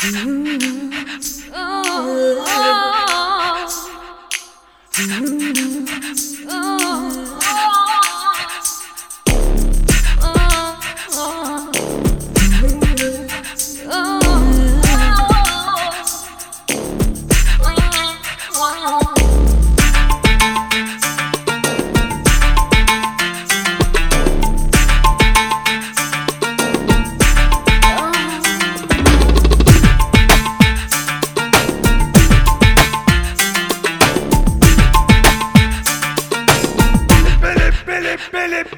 Mm-hmm. Oh, oh, oh. Mm-hmm. oh, oh. Philip